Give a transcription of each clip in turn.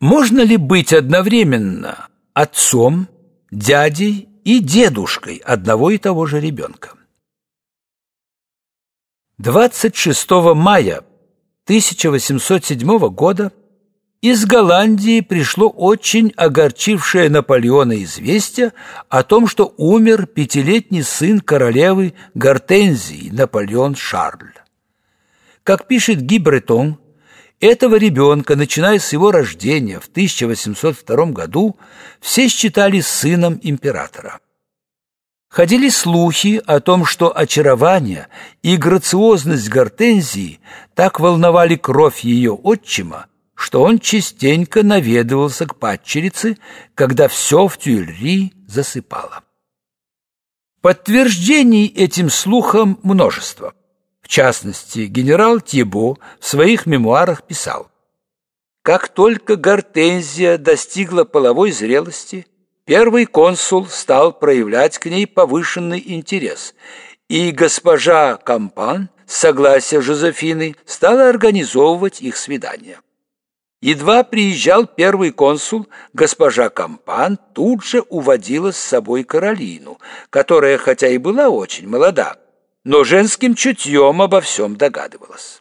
Можно ли быть одновременно отцом, дядей и дедушкой одного и того же ребенка? 26 мая 1807 года из Голландии пришло очень огорчившее Наполеона известие о том, что умер пятилетний сын королевы Гортензии Наполеон Шарль. Как пишет Ги Бретон, этого ребенка, начиная с его рождения в 1802 году, все считали сыном императора. Ходили слухи о том, что очарование и грациозность Гортензии так волновали кровь ее отчима, что он частенько наведывался к падчерице, когда все в Тюильри засыпало. Подтверждений этим слухам множество. В частности, генерал Тибо в своих мемуарах писал «Как только Гортензия достигла половой зрелости – Первый консул стал проявлять к ней повышенный интерес, и госпожа Кампан, с согласия Жозефины, стала организовывать их свидания. Едва приезжал первый консул, госпожа Кампан тут же уводила с собой Каролину, которая, хотя и была очень молода, но женским чутьем обо всем догадывалась.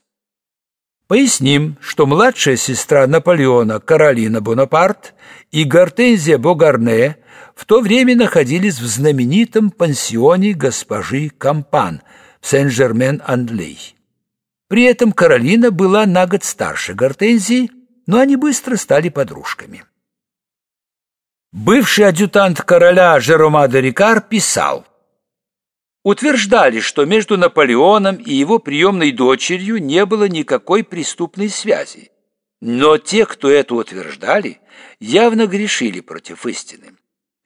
Поясним, что младшая сестра Наполеона Каролина Бонапарт и Гортензия Богарне в то время находились в знаменитом пансионе госпожи Кампан в Сен-Жермен-Андлей. При этом Каролина была на год старше Гортензии, но они быстро стали подружками. Бывший адъютант короля Жерома де Рикар писал – утверждали, что между Наполеоном и его приемной дочерью не было никакой преступной связи. Но те, кто это утверждали, явно грешили против истины.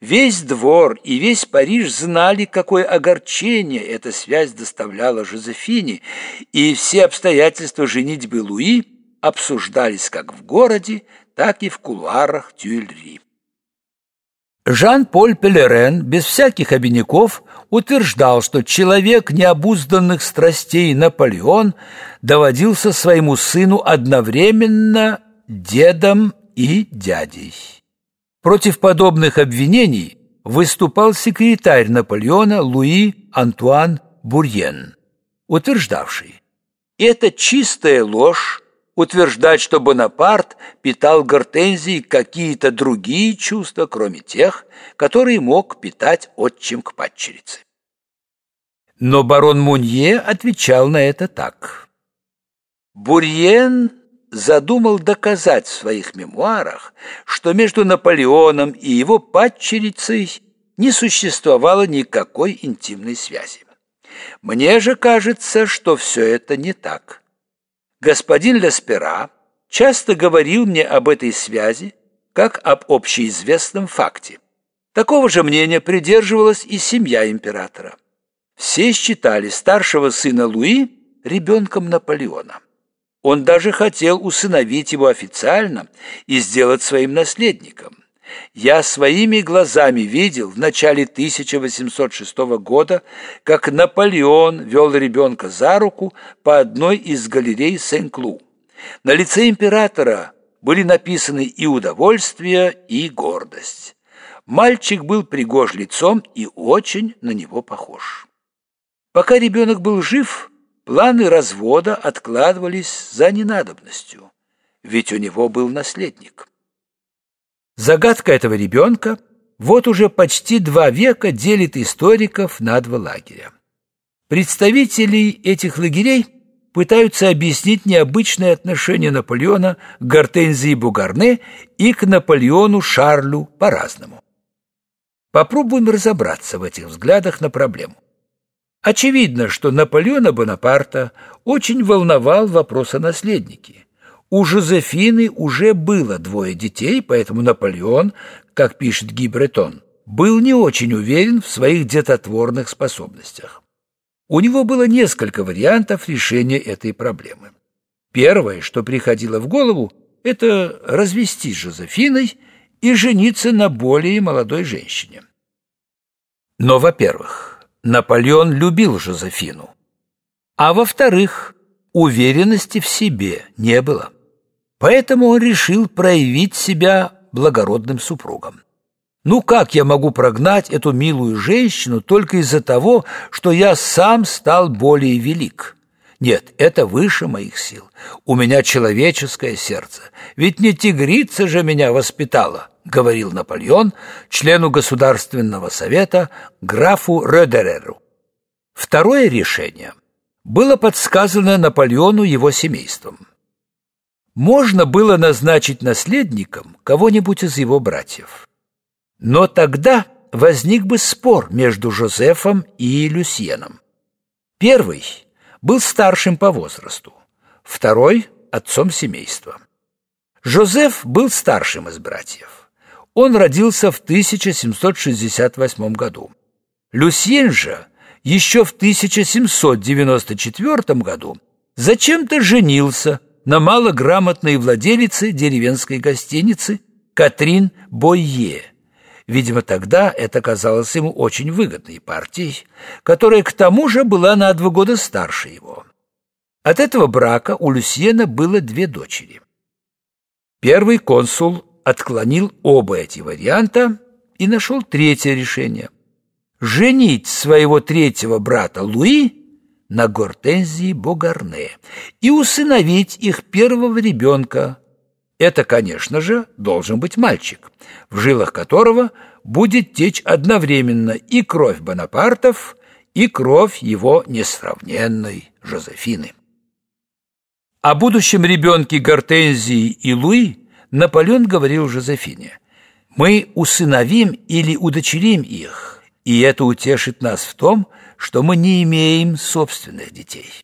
Весь двор и весь Париж знали, какое огорчение эта связь доставляла Жозефине, и все обстоятельства женитьбы Луи обсуждались как в городе, так и в кулуарах Тюильри. Жан-Поль Пелерен без всяких обиняков утверждал, что человек необузданных страстей Наполеон доводился своему сыну одновременно дедом и дядей. Против подобных обвинений выступал секретарь Наполеона Луи Антуан Бурьен, утверждавший, «Это чистая ложь, утверждать, что Бонапарт питал Гортензии какие-то другие чувства, кроме тех, которые мог питать отчим к падчерице. Но барон Мунье отвечал на это так. Бурьен задумал доказать в своих мемуарах, что между Наполеоном и его падчерицей не существовало никакой интимной связи. Мне же кажется, что все это не так. Господин Леспера часто говорил мне об этой связи, как об общеизвестном факте. Такого же мнения придерживалась и семья императора. Все считали старшего сына Луи ребенком Наполеона. Он даже хотел усыновить его официально и сделать своим наследником. Я своими глазами видел в начале 1806 года, как Наполеон вел ребенка за руку по одной из галерей Сен-Клу. На лице императора были написаны и удовольствие, и гордость. Мальчик был пригож лицом и очень на него похож. Пока ребенок был жив, планы развода откладывались за ненадобностью, ведь у него был наследник. Загадка этого ребенка вот уже почти два века делит историков на два лагеря. Представители этих лагерей пытаются объяснить необычное отношение Наполеона к Гортензии Бугарне и к Наполеону Шарлю по-разному. Попробуем разобраться в этих взглядах на проблему. Очевидно, что Наполеона Бонапарта очень волновал вопрос о наследнике. У Жозефины уже было двое детей, поэтому Наполеон, как пишет Ги Бретон, был не очень уверен в своих детотворных способностях. У него было несколько вариантов решения этой проблемы. Первое, что приходило в голову, это развестись с Жозефиной и жениться на более молодой женщине. Но, во-первых, Наполеон любил Жозефину, а во-вторых, уверенности в себе не было. Поэтому он решил проявить себя благородным супругом. Ну как я могу прогнать эту милую женщину только из-за того, что я сам стал более велик? Нет, это выше моих сил. У меня человеческое сердце. Ведь не тигрица же меня воспитала, говорил Наполеон члену Государственного совета графу Редереру. Второе решение было подсказано Наполеону его семейством. Можно было назначить наследником кого-нибудь из его братьев. Но тогда возник бы спор между Жозефом и Люсьеном. Первый был старшим по возрасту, второй – отцом семейства. Жозеф был старшим из братьев. Он родился в 1768 году. Люсьен же еще в 1794 году зачем-то женился на малограмотной владелице деревенской гостиницы Катрин Бойе – Видимо, тогда это казалось ему очень выгодной партией, которая к тому же была на два года старше его. От этого брака у Люсьена было две дочери. Первый консул отклонил оба эти варианта и нашел третье решение – женить своего третьего брата Луи на Гортензии Богарне и усыновить их первого ребенка это, конечно же, должен быть мальчик, в жилах которого будет течь одновременно и кровь Бонапартов, и кровь его несравненной Жозефины. О будущем ребенке Гортензии и Луи Наполеон говорил Жозефине. «Мы усыновим или удочерим их, и это утешит нас в том, что мы не имеем собственных детей».